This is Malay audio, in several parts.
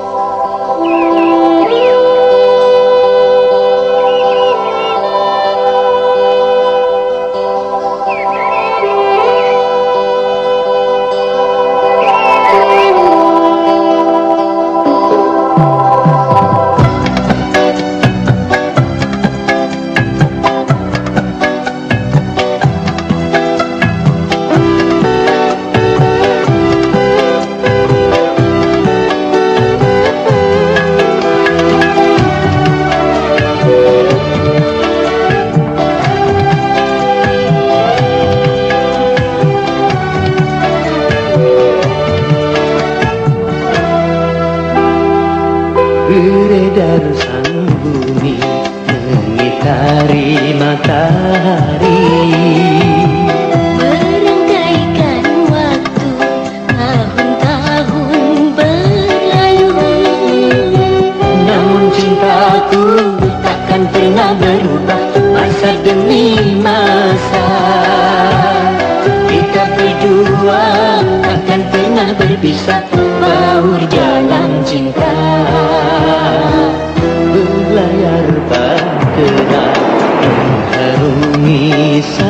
Oh. beredar sang bumi mengitari matahari. Cintaku takkan pernah berubah Masa demi masa. Kita berdua Takkan pernah berpisah Baur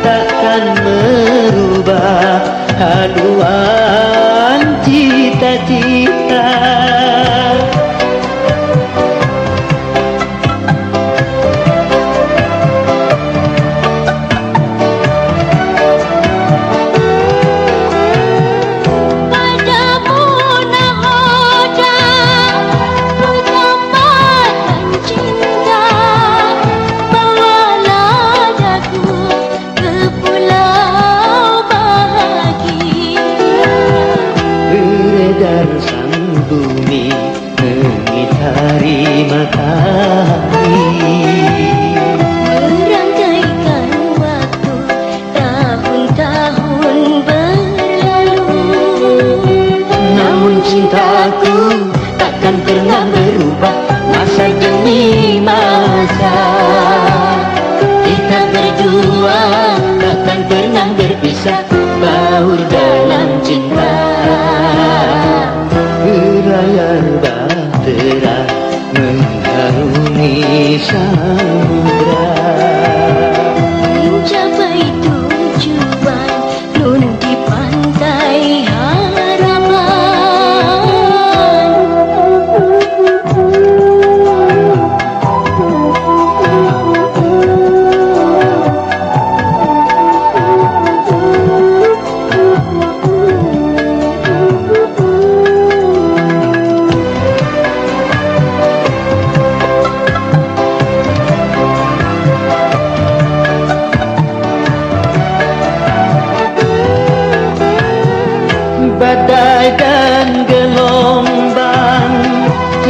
takkan merubah haluan cita-cita. Sang bumi mengitari matahari mi.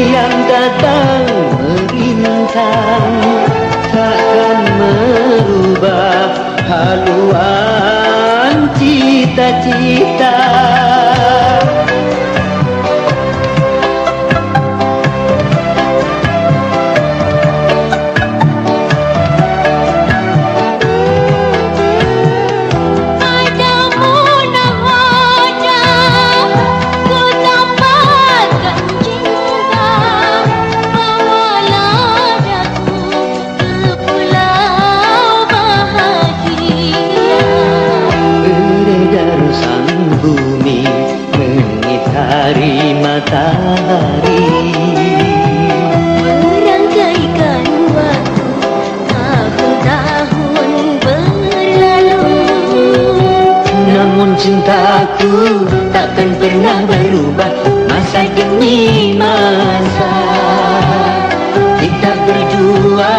yang datang merintang takkan merubah haluan cita-cita. cintaku takkan pernah berubah. Masa demi masa kita berdua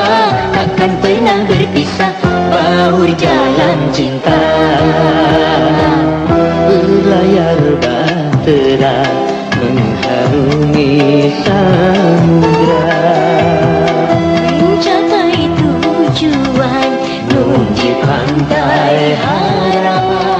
takkan pernah berpisah. Bahu jalan cinta berlayar bahtera mengharungi samudra mencapai tujuan menuju pantai harapan